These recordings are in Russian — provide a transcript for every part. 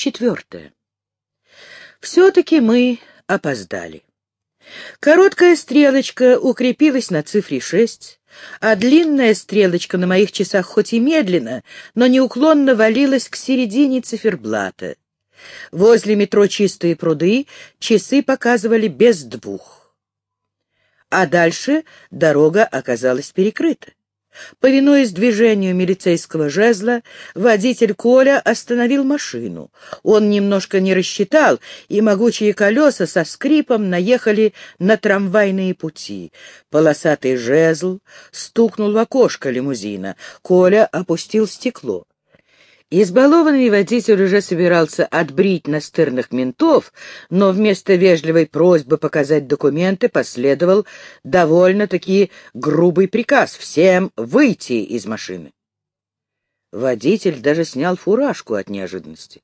Четвертое. Все-таки мы опоздали. Короткая стрелочка укрепилась на цифре шесть, а длинная стрелочка на моих часах хоть и медленно, но неуклонно валилась к середине циферблата. Возле метро «Чистые пруды» часы показывали без двух. А дальше дорога оказалась перекрыта. Повинуясь движению милицейского жезла, водитель Коля остановил машину. Он немножко не рассчитал, и могучие колеса со скрипом наехали на трамвайные пути. Полосатый жезл стукнул в окошко лимузина. Коля опустил стекло. Избалованный водитель уже собирался отбрить настырных ментов, но вместо вежливой просьбы показать документы последовал довольно-таки грубый приказ всем выйти из машины. Водитель даже снял фуражку от неожиданности.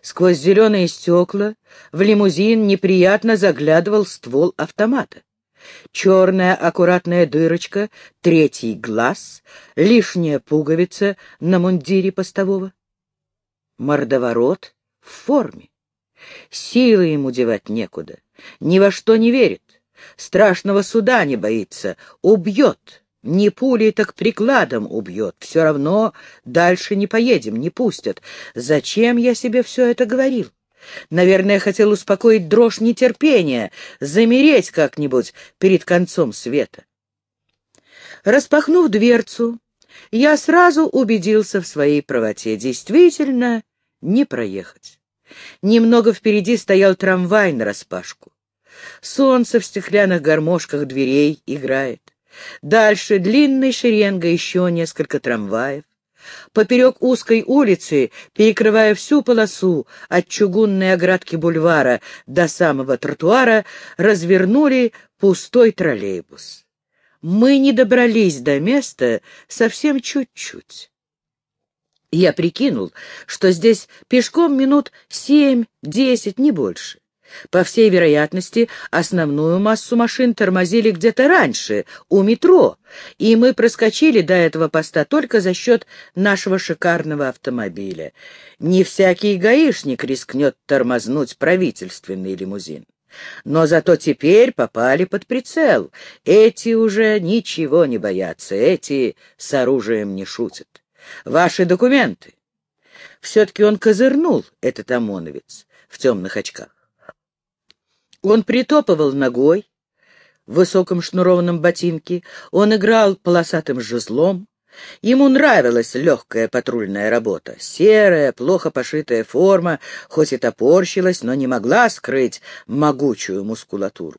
Сквозь зеленые стекла в лимузин неприятно заглядывал ствол автомата. Черная аккуратная дырочка, третий глаз, лишняя пуговица на мундире постового. Мордоворот в форме. Силы ему девать некуда, ни во что не верит, страшного суда не боится, убьет. Не пулей, так прикладом убьет. Все равно дальше не поедем, не пустят. Зачем я себе все это говорил? Наверное, хотел успокоить дрожь нетерпения, замереть как-нибудь перед концом света. Распахнув дверцу, я сразу убедился в своей правоте. Действительно, не проехать. Немного впереди стоял трамвай нараспашку. Солнце в стеклянных гармошках дверей играет. Дальше длинной шеренгой еще несколько трамваев. Поперек узкой улицы, перекрывая всю полосу от чугунной оградки бульвара до самого тротуара, развернули пустой троллейбус мы не добрались до места совсем чуть-чуть. Я прикинул, что здесь пешком минут семь-десять, не больше. По всей вероятности, основную массу машин тормозили где-то раньше, у метро, и мы проскочили до этого поста только за счет нашего шикарного автомобиля. Не всякий гаишник рискнет тормознуть правительственный лимузин. Но зато теперь попали под прицел. Эти уже ничего не боятся, эти с оружием не шутят. Ваши документы. Все-таки он козырнул, этот ОМОНовец, в темных очках. Он притопывал ногой в высоком шнурованном ботинке, он играл полосатым жезлом, Ему нравилась легкая патрульная работа. Серая, плохо пошитая форма, хоть и топорщилась, но не могла скрыть могучую мускулатуру.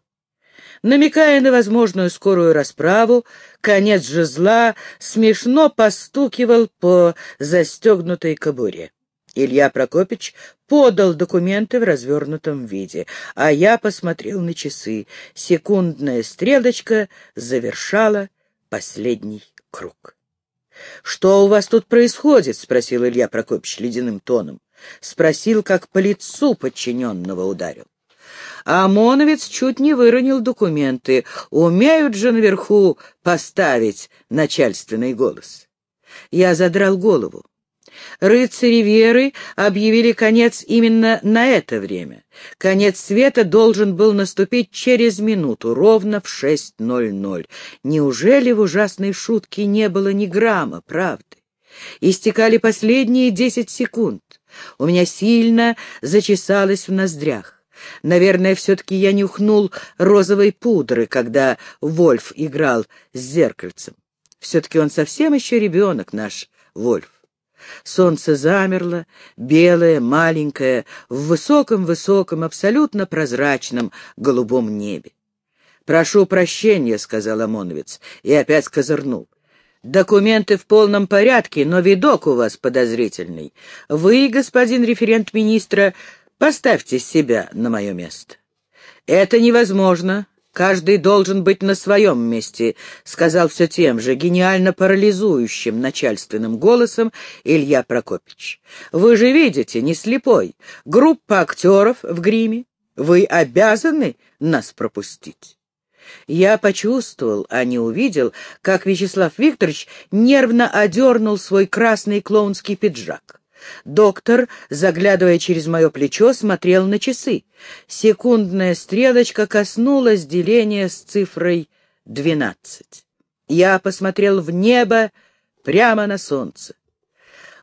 Намекая на возможную скорую расправу, конец жезла смешно постукивал по застегнутой кобуре. Илья Прокопич подал документы в развернутом виде, а я посмотрел на часы. Секундная стрелочка завершала последний круг. «Что у вас тут происходит?» — спросил Илья Прокопьевич ледяным тоном. Спросил, как по лицу подчиненного ударил. ОМОНовец чуть не выронил документы. Умеют же наверху поставить начальственный голос. Я задрал голову. Рыцари веры объявили конец именно на это время. Конец света должен был наступить через минуту, ровно в 6.00. Неужели в ужасной шутке не было ни грамма правды? Истекали последние десять секунд. У меня сильно зачесалось в ноздрях. Наверное, все-таки я нюхнул розовой пудры, когда Вольф играл с зеркальцем. Все-таки он совсем еще ребенок, наш Вольф. Солнце замерло, белое, маленькое, в высоком-высоком, абсолютно прозрачном голубом небе. «Прошу прощения», — сказал ОМОНовец, и опять козырнул. «Документы в полном порядке, но видок у вас подозрительный. Вы, господин референт министра, поставьте себя на мое место». «Это невозможно», Каждый должен быть на своем месте, — сказал все тем же гениально парализующим начальственным голосом Илья Прокопич. Вы же видите, не слепой, группа актеров в гриме. Вы обязаны нас пропустить. Я почувствовал, а не увидел, как Вячеслав Викторович нервно одернул свой красный клоунский пиджак. Доктор, заглядывая через мое плечо, смотрел на часы. Секундная стрелочка коснулась деления с цифрой двенадцать. Я посмотрел в небо прямо на солнце.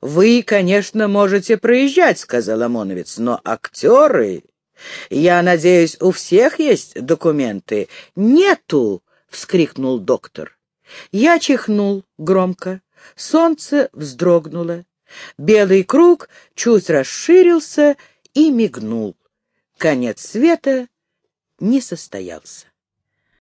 «Вы, конечно, можете проезжать», — сказал ОМОНовец, — «но актеры...» «Я надеюсь, у всех есть документы?» «Нету!» — вскрикнул доктор. Я чихнул громко. Солнце вздрогнуло. Белый круг чуть расширился и мигнул. Конец света не состоялся.